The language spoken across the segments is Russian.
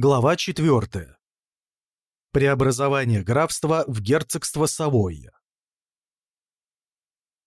Глава 4. Преобразование графства в герцогство Савойя.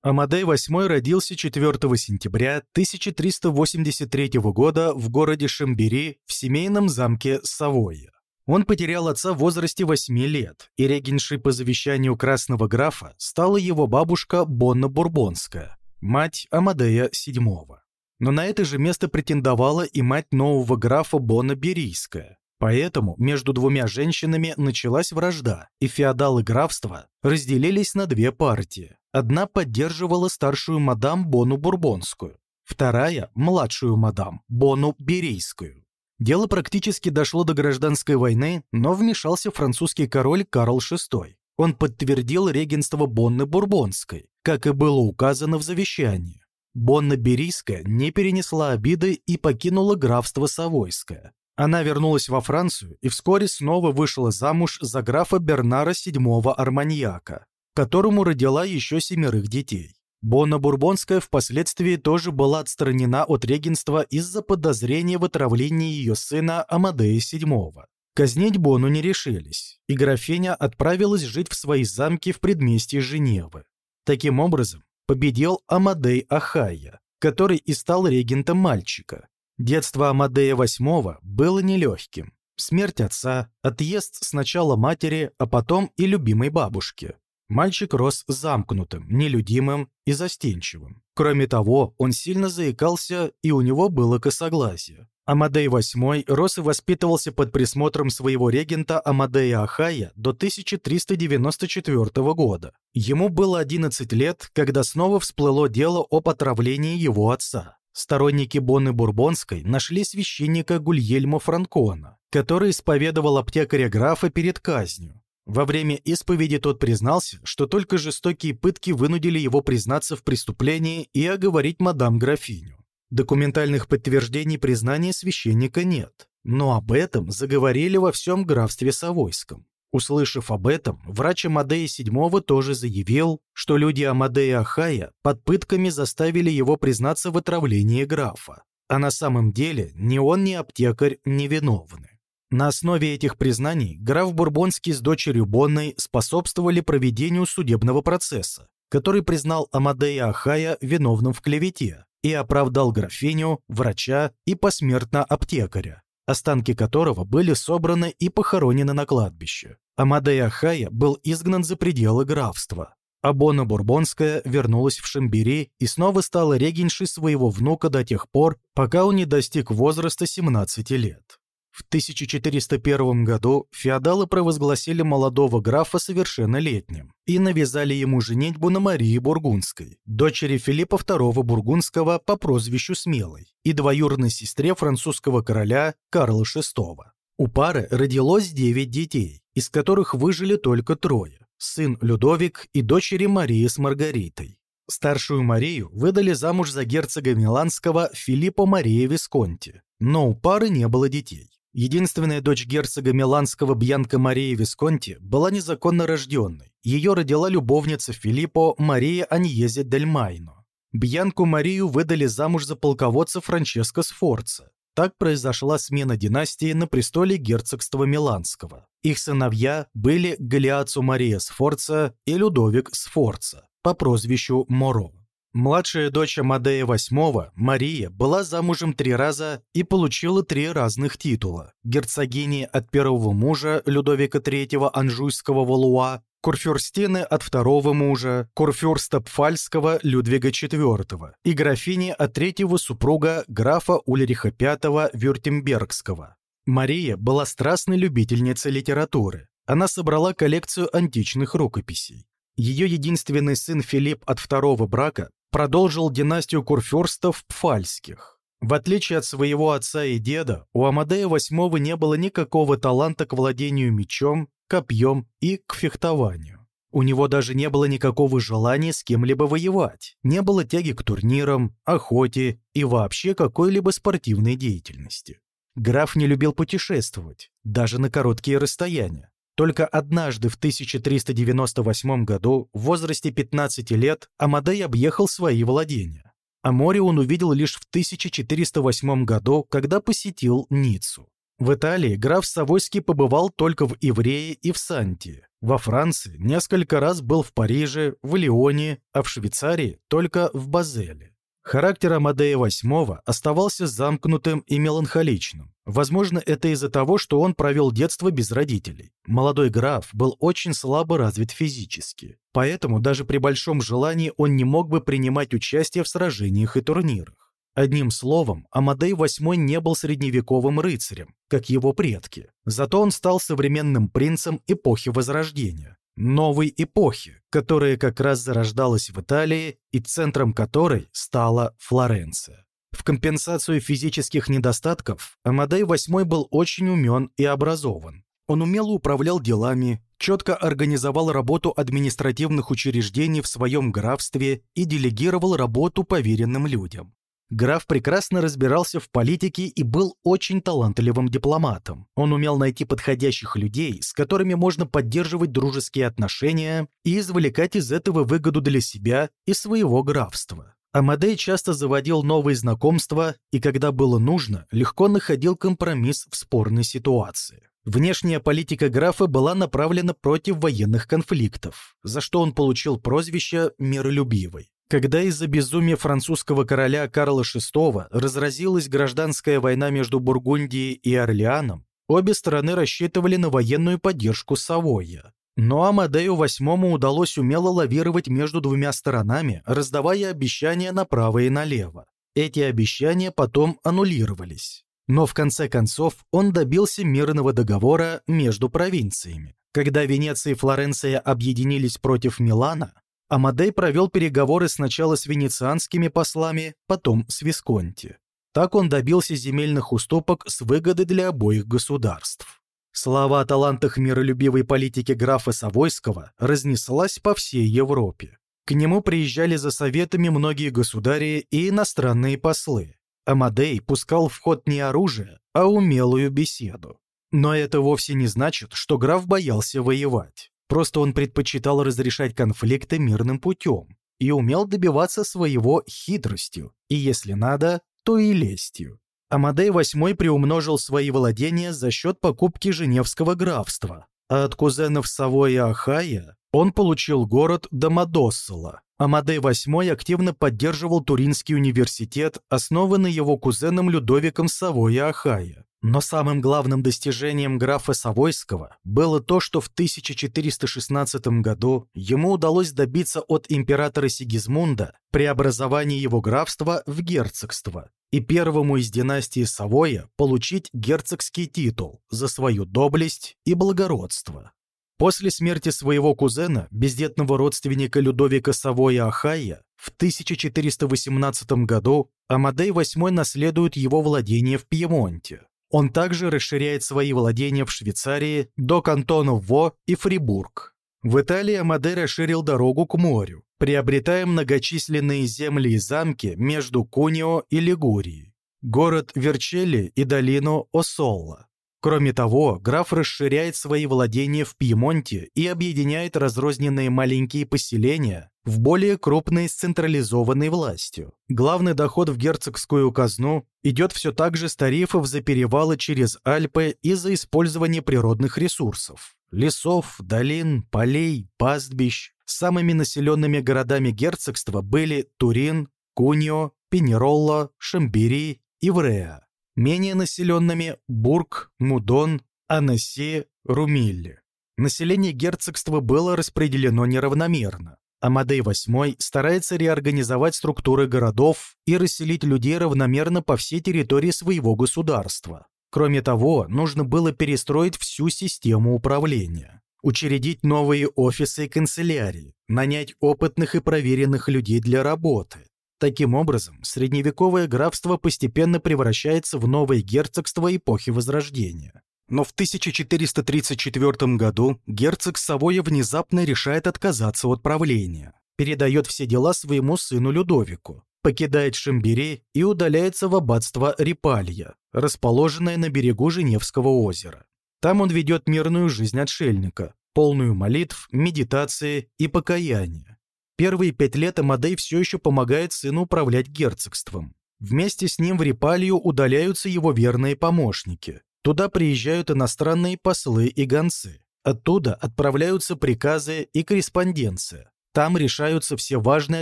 Амадей VIII родился 4 сентября 1383 года в городе Шамбери в семейном замке Савойя. Он потерял отца в возрасте 8 лет, и регеншей по завещанию красного графа стала его бабушка Бонна Бурбонская, мать Амадея VII. Но на это же место претендовала и мать нового графа Бона Берийская, Поэтому между двумя женщинами началась вражда, и феодалы графства разделились на две партии. Одна поддерживала старшую мадам Бону Бурбонскую, вторая – младшую мадам Бону Берейскую. Дело практически дошло до гражданской войны, но вмешался французский король Карл VI. Он подтвердил регенство Бонны Бурбонской, как и было указано в завещании. Бонна Берийская не перенесла обиды и покинула графство Савойское, она вернулась во Францию и вскоре снова вышла замуж за графа Бернара VII Арманьяка, которому родила еще семерых детей. Бонна Бурбонская впоследствии тоже была отстранена от регенства из-за подозрения в отравлении ее сына Амадея VII. Казнить Бону не решились, и графиня отправилась жить в свои замки в предместье Женевы. Таким образом, победил Амадей Ахайя, который и стал регентом мальчика, Детство Амадея VIII было нелегким. Смерть отца, отъезд сначала матери, а потом и любимой бабушки. Мальчик рос замкнутым, нелюдимым и застенчивым. Кроме того, он сильно заикался, и у него было косоглазие. Амадей VIII рос и воспитывался под присмотром своего регента Амадея Ахая до 1394 года. Ему было 11 лет, когда снова всплыло дело об отравлении его отца. Сторонники Бонны Бурбонской нашли священника Гульельма Франкона, который исповедовал аптекаря графа перед казнью. Во время исповеди тот признался, что только жестокие пытки вынудили его признаться в преступлении и оговорить мадам графиню. Документальных подтверждений признания священника нет, но об этом заговорили во всем графстве Савойском. Услышав об этом, врач Амадея VII тоже заявил, что люди Амадея Ахая под пытками заставили его признаться в отравлении графа, а на самом деле ни он, ни аптекарь не виновны. На основе этих признаний граф Бурбонский с дочерью Бонной способствовали проведению судебного процесса, который признал Амадея Ахая виновным в клевете и оправдал графиню, врача и посмертно аптекаря останки которого были собраны и похоронены на кладбище. Амадея Хая был изгнан за пределы графства. Абона Бурбонская вернулась в Шамбери и снова стала регеншей своего внука до тех пор, пока он не достиг возраста 17 лет. В 1401 году феодалы провозгласили молодого графа совершеннолетним и навязали ему женитьбу на Марии Бургундской, дочери Филиппа II Бургундского по прозвищу Смелой и двоюродной сестре французского короля Карла VI. У пары родилось 9 детей, из которых выжили только трое – сын Людовик и дочери Марии с Маргаритой. Старшую Марию выдали замуж за герцога Миланского Филиппо Мария Висконти, но у пары не было детей. Единственная дочь герцога Миланского Бьянка Мария Висконти была незаконно рожденной. Ее родила любовница Филиппо Мария Аньезе дель Майно. Бьянку Марию выдали замуж за полководца Франческо Сфорца. Так произошла смена династии на престоле герцогства Миланского. Их сыновья были Галиацу Мария Сфорца и Людовик Сфорца по прозвищу Моро. Младшая дочь Амадея VIII, Мария, была замужем три раза и получила три разных титула. Герцогини от первого мужа Людовика III Анжуйского Валуа, курфюрстины от второго мужа, курфюрста Пфальского Людвига IV и графини от третьего супруга графа Ульриха V Вюртембергского. Мария была страстной любительницей литературы. Она собрала коллекцию античных рукописей. Ее единственный сын Филипп от второго брака продолжил династию курфюрстов Пфальских. В отличие от своего отца и деда, у Амадея VIII не было никакого таланта к владению мечом, копьем и к фехтованию. У него даже не было никакого желания с кем-либо воевать, не было тяги к турнирам, охоте и вообще какой-либо спортивной деятельности. Граф не любил путешествовать, даже на короткие расстояния. Только однажды в 1398 году, в возрасте 15 лет, Амадей объехал свои владения. А море он увидел лишь в 1408 году, когда посетил Ниццу. В Италии граф Савойский побывал только в Иврее и в Санти. Во Франции несколько раз был в Париже, в Лионе, а в Швейцарии только в Базеле. Характер Амадея VIII оставался замкнутым и меланхоличным. Возможно, это из-за того, что он провел детство без родителей. Молодой граф был очень слабо развит физически, поэтому даже при большом желании он не мог бы принимать участие в сражениях и турнирах. Одним словом, Амадей VIII не был средневековым рыцарем, как его предки. Зато он стал современным принцем эпохи Возрождения, новой эпохи, которая как раз зарождалась в Италии и центром которой стала Флоренция. В компенсацию физических недостатков Амадей VIII был очень умен и образован. Он умело управлял делами, четко организовал работу административных учреждений в своем графстве и делегировал работу поверенным людям. Граф прекрасно разбирался в политике и был очень талантливым дипломатом. Он умел найти подходящих людей, с которыми можно поддерживать дружеские отношения и извлекать из этого выгоду для себя и своего графства. Амадей часто заводил новые знакомства и, когда было нужно, легко находил компромисс в спорной ситуации. Внешняя политика графа была направлена против военных конфликтов, за что он получил прозвище «миролюбивый». Когда из-за безумия французского короля Карла VI разразилась гражданская война между Бургундией и Орлеаном, обе стороны рассчитывали на военную поддержку Савойя. Но Амадею VIII удалось умело лавировать между двумя сторонами, раздавая обещания направо и налево. Эти обещания потом аннулировались. Но в конце концов он добился мирного договора между провинциями. Когда Венеция и Флоренция объединились против Милана, Амадей провел переговоры сначала с венецианскими послами, потом с Висконти. Так он добился земельных уступок с выгодой для обоих государств. Слава о талантах миролюбивой политики графа Савойского разнеслась по всей Европе. К нему приезжали за советами многие государи и иностранные послы. Амадей пускал в ход не оружие, а умелую беседу. Но это вовсе не значит, что граф боялся воевать. Просто он предпочитал разрешать конфликты мирным путем и умел добиваться своего хитростью, и если надо, то и лестью. Амадей VIII приумножил свои владения за счет покупки Женевского графства, а от кузенов Савоя и Ахая он получил город Домодоссола. Амадей VIII активно поддерживал Туринский университет, основанный его кузеном Людовиком Савоя Ахая. Но самым главным достижением графа Савойского было то, что в 1416 году ему удалось добиться от императора Сигизмунда преобразования его графства в герцогство и первому из династии Савоя получить герцогский титул за свою доблесть и благородство. После смерти своего кузена, бездетного родственника Людовика Савоя Ахая, в 1418 году Амадей VIII наследует его владение в Пьемонте. Он также расширяет свои владения в Швейцарии до кантонов Во и Фрибург. В Италии Амаде расширил дорогу к морю, приобретая многочисленные земли и замки между Кунио и Лигурией, город Верчелли и долину Осолла. Кроме того, граф расширяет свои владения в Пьемонте и объединяет разрозненные маленькие поселения в более крупные с централизованной властью. Главный доход в герцогскую казну идет все так же с тарифов за перевалы через Альпы и за использование природных ресурсов. Лесов, долин, полей, пастбищ. Самыми населенными городами герцогства были Турин, Куньо, Пенеролла, Шамбери и Вреа менее населенными Бург, Мудон, Анасси, Румилли. Население герцогства было распределено неравномерно. Амадей VIII старается реорганизовать структуры городов и расселить людей равномерно по всей территории своего государства. Кроме того, нужно было перестроить всю систему управления, учредить новые офисы и канцелярии, нанять опытных и проверенных людей для работы, Таким образом, средневековое графство постепенно превращается в новое герцогство эпохи Возрождения. Но в 1434 году герцог Савоя внезапно решает отказаться от правления, передает все дела своему сыну Людовику, покидает Шамбери и удаляется в аббатство Рипалья, расположенное на берегу Женевского озера. Там он ведет мирную жизнь отшельника, полную молитв, медитации и покаяния. Первые пять лет Амадей все еще помогает сыну управлять герцогством. Вместе с ним в Репалию удаляются его верные помощники. Туда приезжают иностранные послы и гонцы. Оттуда отправляются приказы и корреспонденция. Там решаются все важные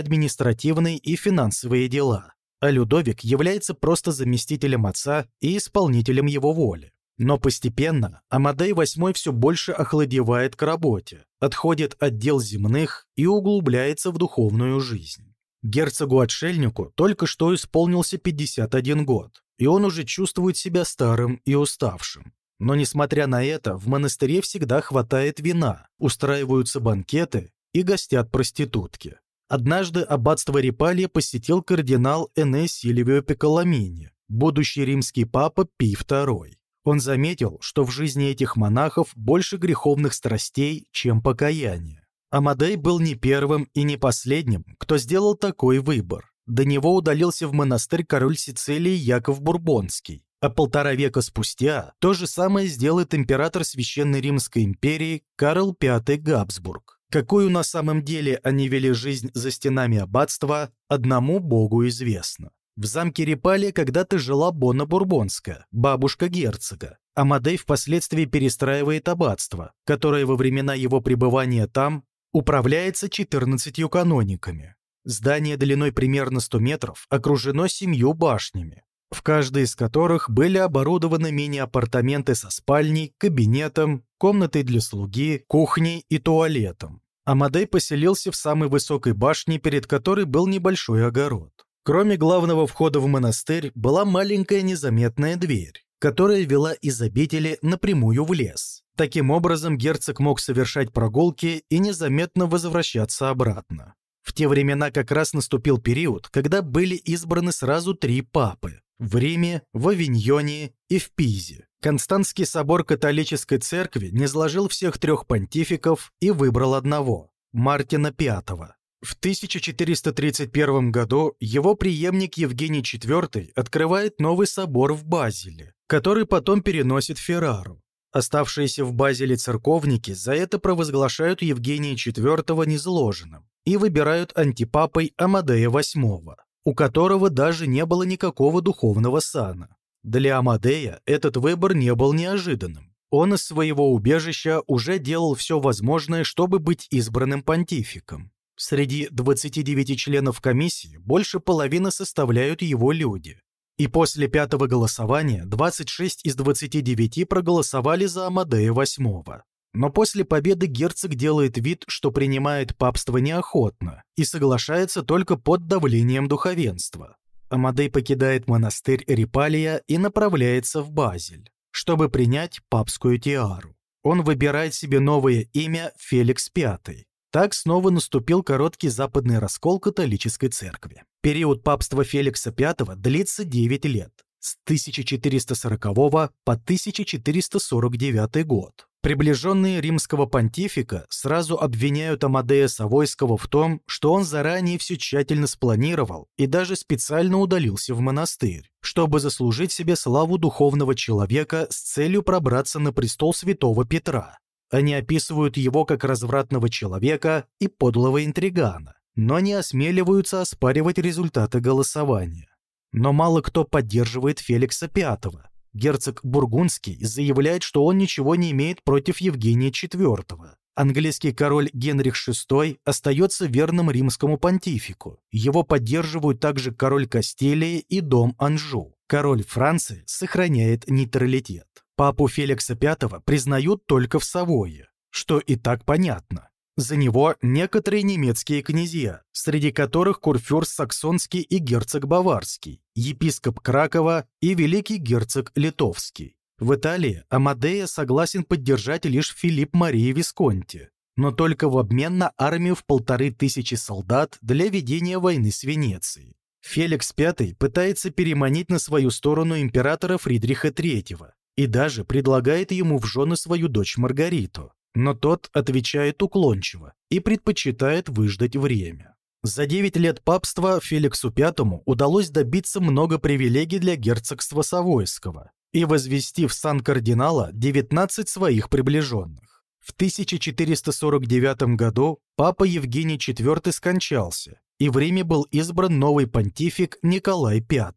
административные и финансовые дела. А Людовик является просто заместителем отца и исполнителем его воли. Но постепенно Амадей VIII все больше охладевает к работе, отходит от дел земных и углубляется в духовную жизнь. Герцогу-отшельнику только что исполнился 51 год, и он уже чувствует себя старым и уставшим. Но несмотря на это, в монастыре всегда хватает вина, устраиваются банкеты и гостят проститутки. Однажды аббатство Репалья посетил кардинал Эне Сильвио Пиколамини, будущий римский папа Пий II. Он заметил, что в жизни этих монахов больше греховных страстей, чем покаяние. Амадей был не первым и не последним, кто сделал такой выбор. До него удалился в монастырь король Сицилии Яков Бурбонский, а полтора века спустя то же самое сделает император Священной Римской империи Карл V Габсбург. Какую на самом деле они вели жизнь за стенами аббатства, одному богу известно. В замке Репали когда-то жила Бона Бурбонская, бабушка герцога. Амадей впоследствии перестраивает аббатство, которое во времена его пребывания там управляется 14 канониками. Здание длиной примерно 100 метров окружено семью башнями, в каждой из которых были оборудованы мини-апартаменты со спальней, кабинетом, комнатой для слуги, кухней и туалетом. Амадей поселился в самой высокой башне, перед которой был небольшой огород. Кроме главного входа в монастырь была маленькая незаметная дверь, которая вела из обители напрямую в лес. Таким образом, герцог мог совершать прогулки и незаметно возвращаться обратно. В те времена как раз наступил период, когда были избраны сразу три папы – в Риме, в Авиньоне и в Пизе. Константский собор католической церкви не сложил всех трех понтификов и выбрал одного – Мартина V. В 1431 году его преемник Евгений IV открывает новый собор в Базеле, который потом переносит Феррару. Оставшиеся в Базеле церковники за это провозглашают Евгения IV незложенным и выбирают антипапой Амадея VIII, у которого даже не было никакого духовного сана. Для Амадея этот выбор не был неожиданным. Он из своего убежища уже делал все возможное, чтобы быть избранным понтификом. Среди 29 членов комиссии больше половины составляют его люди. И после пятого голосования 26 из 29 проголосовали за Амадея VIII. Но после победы герцог делает вид, что принимает папство неохотно и соглашается только под давлением духовенства. Амадей покидает монастырь Рипалия и направляется в Базель, чтобы принять папскую тиару. Он выбирает себе новое имя Феликс V, так снова наступил короткий западный раскол католической церкви. Период папства Феликса V длится 9 лет, с 1440 по 1449 год. Приближенные римского понтифика сразу обвиняют Амадея Савойского в том, что он заранее все тщательно спланировал и даже специально удалился в монастырь, чтобы заслужить себе славу духовного человека с целью пробраться на престол святого Петра, они описывают его как развратного человека и подлого интригана, но не осмеливаются оспаривать результаты голосования. Но мало кто поддерживает Феликса V. Герцог Бургундский заявляет, что он ничего не имеет против Евгения IV. Английский король Генрих VI остается верным римскому понтифику. Его поддерживают также король Кастилии и дом Анжу. Король Франции сохраняет нейтралитет. Папу Феликса V признают только в Савое, что и так понятно. За него некоторые немецкие князья, среди которых курфюрст Саксонский и герцог Баварский, епископ Кракова и великий герцог Литовский. В Италии Амадея согласен поддержать лишь Филипп Мария Висконти, но только в обмен на армию в полторы тысячи солдат для ведения войны с Венецией. Феликс V пытается переманить на свою сторону императора Фридриха III, и даже предлагает ему в жены свою дочь Маргариту. Но тот отвечает уклончиво и предпочитает выждать время. За 9 лет папства Феликсу V удалось добиться много привилегий для герцогства Савойского и возвести в сан кардинала 19 своих приближенных. В 1449 году папа Евгений IV скончался, и в Риме был избран новый понтифик Николай V.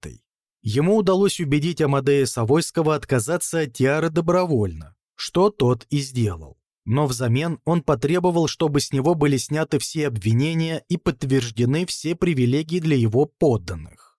Ему удалось убедить Амадея Савойского отказаться от тиары добровольно, что тот и сделал. Но взамен он потребовал, чтобы с него были сняты все обвинения и подтверждены все привилегии для его подданных.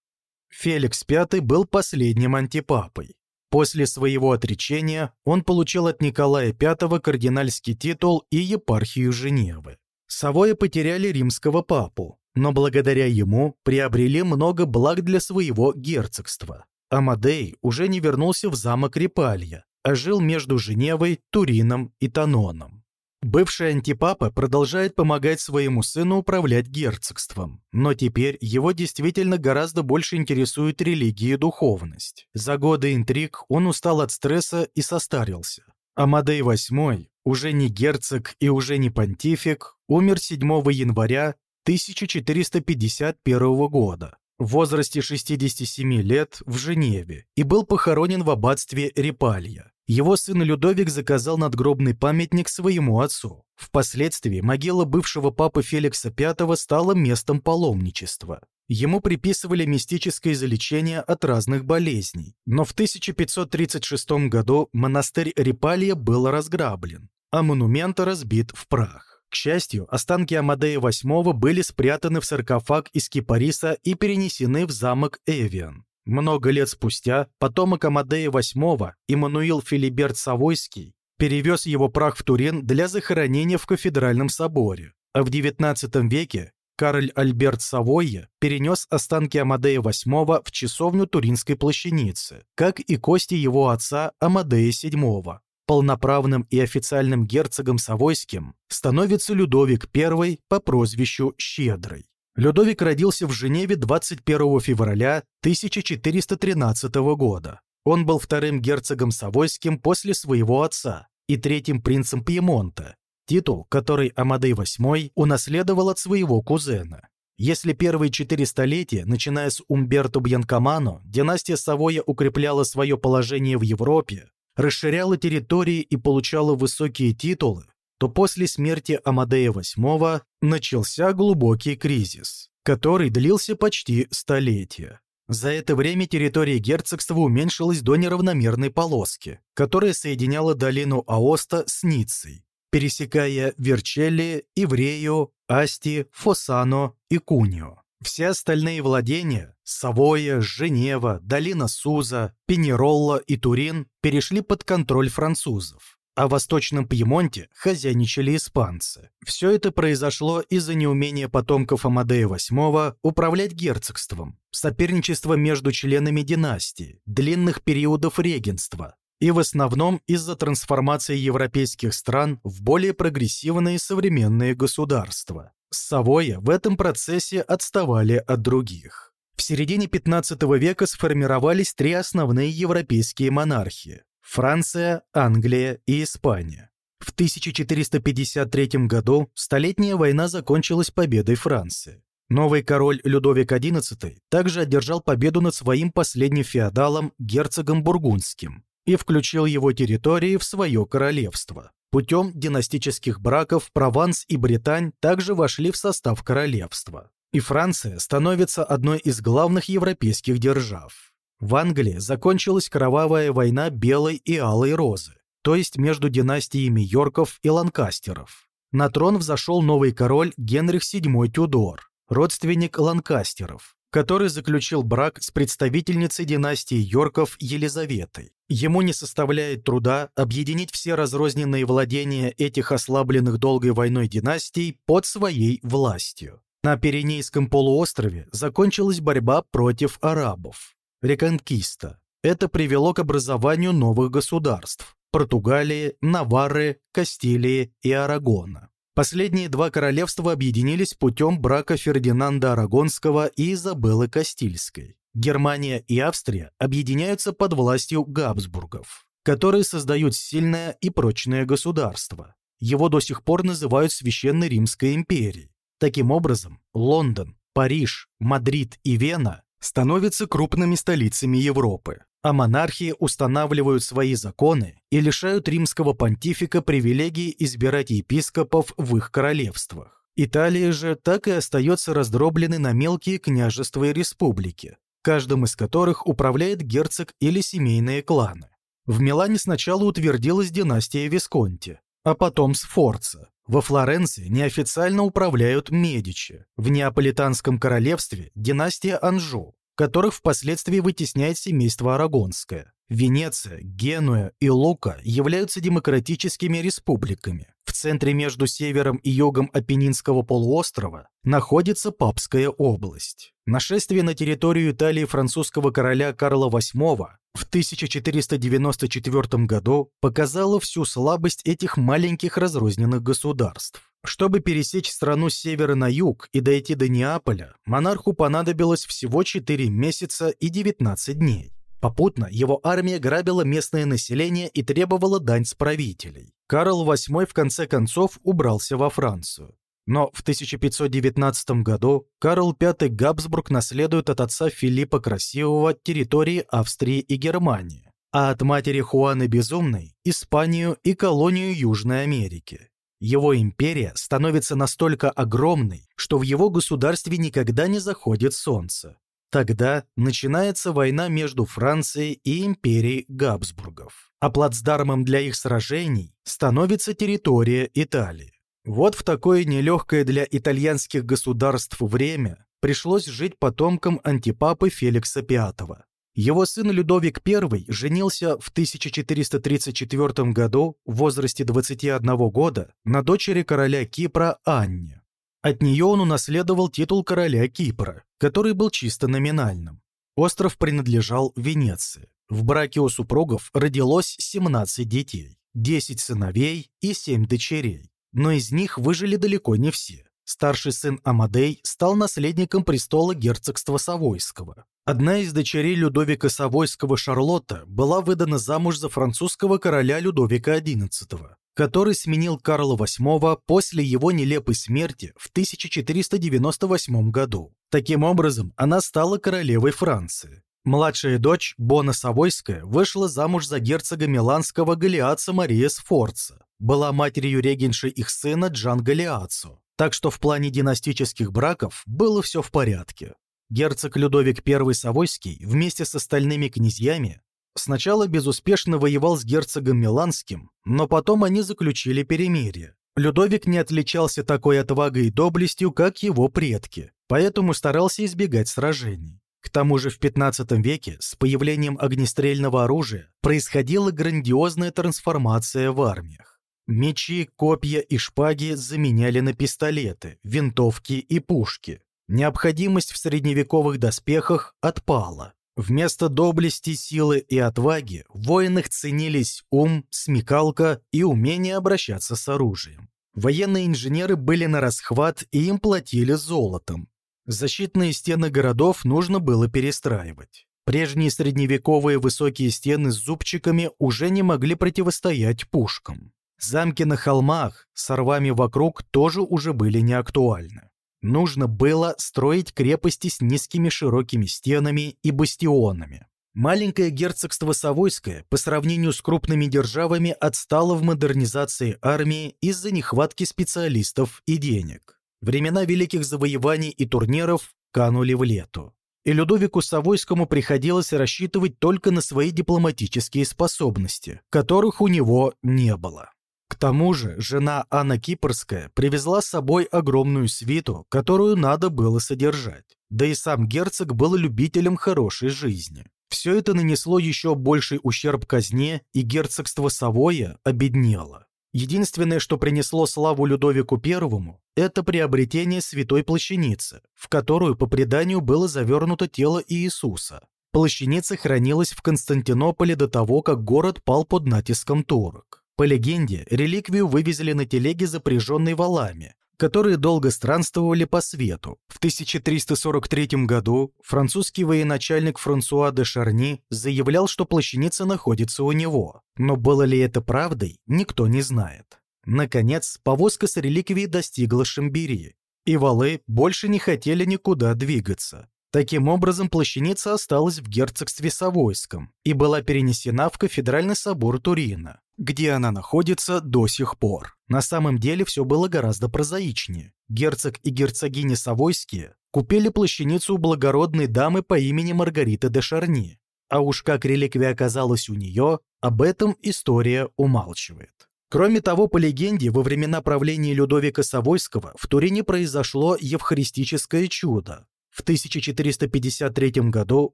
Феликс V был последним антипапой. После своего отречения он получил от Николая V кардинальский титул и епархию Женевы. Савоя потеряли римского папу, но благодаря ему приобрели много благ для своего герцогства. Амадей уже не вернулся в замок Репалья, жил между Женевой, Турином и Таноном. Бывший антипапа продолжает помогать своему сыну управлять герцогством, но теперь его действительно гораздо больше интересует религия и духовность. За годы интриг он устал от стресса и состарился. Амадей VIII, уже не герцог и уже не понтифик, умер 7 января 1451 года в возрасте 67 лет в Женеве и был похоронен в аббатстве Репалья. Его сын Людовик заказал надгробный памятник своему отцу. Впоследствии могила бывшего папы Феликса V стала местом паломничества. Ему приписывали мистическое излечение от разных болезней, но в 1536 году монастырь Репалья был разграблен, а монумент разбит в прах. К счастью, останки Амадея VIII были спрятаны в саркофаг из кипариса и перенесены в замок Эвиан. Много лет спустя потомок Амадея VIII, Иммануил Филиберт Савойский, перевез его прах в Турин для захоронения в кафедральном соборе, а в XIX веке Карль Альберт Савойя перенес останки Амадея VIII в часовню Туринской плащаницы, как и кости его отца Амадея VII. Полноправным и официальным герцогом Савойским становится Людовик I по прозвищу Щедрый. Людовик родился в Женеве 21 февраля 1413 года. Он был вторым герцогом Савойским после своего отца и третьим принцем Пьемонта, титул, который Амадей VIII унаследовал от своего кузена. Если первые четыре столетия, начиная с Умберто Бьянкамано, династия Савоя укрепляла свое положение в Европе, расширяла территории и получала высокие титулы, то после смерти Амадея VIII начался глубокий кризис, который длился почти столетие. За это время территория герцогства уменьшилась до неравномерной полоски, которая соединяла долину Аоста с Ниццей, пересекая Верчелли, Иврею, Асти, Фосано и Кунио. Все остальные владения – Савоя, Женева, долина Суза, Пенеролла и Турин – перешли под контроль французов, а в Восточном Пьемонте хозяйничали испанцы. Все это произошло из-за неумения потомков Амадея VIII управлять герцогством, соперничества между членами династии, длинных периодов регенства, и в основном из-за трансформации европейских стран в более прогрессивные современные государства. Савоя в этом процессе отставали от других. В середине 15 века сформировались три основные европейские монархии – Франция, Англия и Испания. В 1453 году Столетняя война закончилась победой Франции. Новый король Людовик XI также одержал победу над своим последним феодалом, герцогом Бургундским, и включил его территории в свое королевство. Путем династических браков Прованс и Британь также вошли в состав королевства. И Франция становится одной из главных европейских держав. В Англии закончилась кровавая война Белой и Алой Розы, то есть между династиями Йорков и Ланкастеров. На трон взошел новый король Генрих VII Тюдор, родственник Ланкастеров, который заключил брак с представительницей династии Йорков Елизаветой. Ему не составляет труда объединить все разрозненные владения этих ослабленных долгой войной династий под своей властью. На Пиренейском полуострове закончилась борьба против арабов. Реконкиста. Это привело к образованию новых государств – Португалии, Наварры, Кастилии и Арагона. Последние два королевства объединились путем брака Фердинанда Арагонского и Изабеллы Кастильской. Германия и Австрия объединяются под властью Габсбургов, которые создают сильное и прочное государство. Его до сих пор называют Священной Римской империей. Таким образом, Лондон, Париж, Мадрид и Вена становятся крупными столицами Европы а монархии устанавливают свои законы и лишают римского понтифика привилегии избирать епископов в их королевствах. Италия же так и остается раздробленной на мелкие княжества и республики, каждым из которых управляет герцог или семейные кланы. В Милане сначала утвердилась династия Висконти, а потом Сфорца. Во Флоренции неофициально управляют Медичи. В Неаполитанском королевстве династия Анжу, которых впоследствии вытесняет семейство Арагонское. Венеция, Генуя и Лука являются демократическими республиками. В центре между севером и югом Апеннинского полуострова находится Папская область. Нашествие на территорию Италии французского короля Карла VIII в 1494 году показало всю слабость этих маленьких разрозненных государств. Чтобы пересечь страну с севера на юг и дойти до Неаполя, монарху понадобилось всего 4 месяца и 19 дней. Попутно его армия грабила местное население и требовала дань с правителей. Карл VIII в конце концов убрался во Францию. Но в 1519 году Карл V Габсбург наследует от отца Филиппа Красивого территории Австрии и Германии, а от матери Хуаны Безумной – Испанию и колонию Южной Америки. Его империя становится настолько огромной, что в его государстве никогда не заходит солнце. Тогда начинается война между Францией и империей Габсбургов, а плацдармом для их сражений становится территория Италии. Вот в такое нелегкое для итальянских государств время пришлось жить потомкам антипапы Феликса V. Его сын Людовик I женился в 1434 году в возрасте 21 года на дочери короля Кипра Анне. От нее он унаследовал титул короля Кипра, который был чисто номинальным. Остров принадлежал Венеции. В браке у супругов родилось 17 детей, 10 сыновей и 7 дочерей. Но из них выжили далеко не все. Старший сын Амадей стал наследником престола герцогства Савойского. Одна из дочерей Людовика Савойского Шарлотта была выдана замуж за французского короля Людовика XI, который сменил Карла VIII после его нелепой смерти в 1498 году. Таким образом, она стала королевой Франции. Младшая дочь, Бона Савойская, вышла замуж за герцога Миланского Галиаца Мария Сфорца, была матерью регенши их сына Джан Галиацу, так что в плане династических браков было все в порядке. Герцог Людовик I Савойский вместе с остальными князьями Сначала безуспешно воевал с герцогом Миланским, но потом они заключили перемирие. Людовик не отличался такой отвагой и доблестью, как его предки, поэтому старался избегать сражений. К тому же в 15 веке с появлением огнестрельного оружия происходила грандиозная трансформация в армиях. Мечи, копья и шпаги заменяли на пистолеты, винтовки и пушки. Необходимость в средневековых доспехах отпала. Вместо доблести, силы и отваги в воинах ценились ум, смекалка и умение обращаться с оружием. Военные инженеры были на расхват и им платили золотом. Защитные стены городов нужно было перестраивать. Прежние средневековые высокие стены с зубчиками уже не могли противостоять пушкам. Замки на холмах с рвами вокруг тоже уже были неактуальны. Нужно было строить крепости с низкими широкими стенами и бастионами. Маленькое герцогство Савойское по сравнению с крупными державами отстало в модернизации армии из-за нехватки специалистов и денег. Времена великих завоеваний и турниров канули в лету. И Людовику Савойскому приходилось рассчитывать только на свои дипломатические способности, которых у него не было. К тому же жена Анна Кипрская привезла с собой огромную свиту, которую надо было содержать. Да и сам герцог был любителем хорошей жизни. Все это нанесло еще больший ущерб казне, и герцогство Савоя обеднело. Единственное, что принесло славу Людовику I, это приобретение святой плащаницы, в которую, по преданию, было завернуто тело Иисуса. Плащаница хранилась в Константинополе до того, как город пал под натиском турок. По легенде, реликвию вывезли на телеге, запряженной валами, которые долго странствовали по свету. В 1343 году французский военачальник Франсуа де Шарни заявлял, что плащаница находится у него. Но было ли это правдой, никто не знает. Наконец, повозка с реликвией достигла Шамбери, и валы больше не хотели никуда двигаться. Таким образом, плащаница осталась в герцогстве Савойском и была перенесена в кафедральный собор Турина где она находится до сих пор. На самом деле все было гораздо прозаичнее. Герцог и герцогиня Савойские купили плащаницу у благородной дамы по имени Маргарита де Шарни. А уж как реликвия оказалась у нее, об этом история умалчивает. Кроме того, по легенде, во времена правления Людовика Савойского в Турине произошло евхаристическое чудо. В 1453 году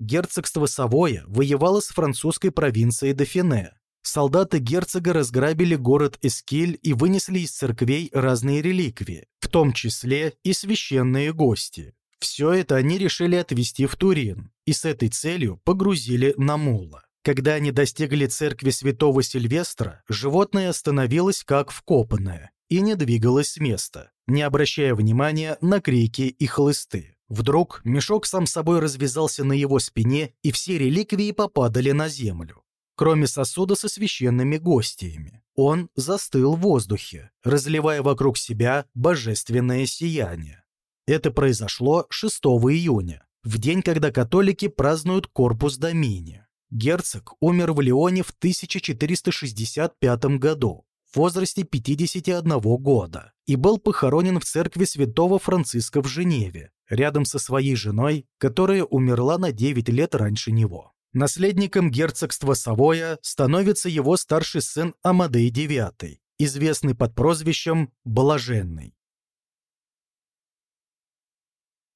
герцогство Савоя воевало с французской провинцией Дофине. Солдаты герцога разграбили город Эскиль и вынесли из церквей разные реликвии, в том числе и священные гости. Все это они решили отвезти в Турин и с этой целью погрузили на мула. Когда они достигли церкви святого Сильвестра, животное остановилось как вкопанное и не двигалось с места, не обращая внимания на крики и хлысты. Вдруг мешок сам собой развязался на его спине, и все реликвии попадали на землю. Кроме сосуда со священными гостями. Он застыл в воздухе, разливая вокруг себя божественное сияние. Это произошло 6 июня, в день, когда католики празднуют Корпус Домини. Герцог умер в Лионе в 1465 году в возрасте 51 года и был похоронен в церкви святого Франциска в Женеве, рядом со своей женой, которая умерла на 9 лет раньше него. Наследником герцогства Савоя становится его старший сын Амадей IX, известный под прозвищем Блаженный.